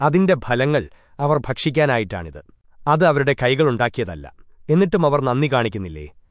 അതിന്റെ ഫലങ്ങൾ അവർ ഭക്ഷിക്കാനായിട്ടാണിത്. അത് അവരുടെ കൈകളുണ്ടാക്കിയതല്ല എന്നിട്ടും അവർ നന്ദി കാണിക്കുന്നില്ലേ?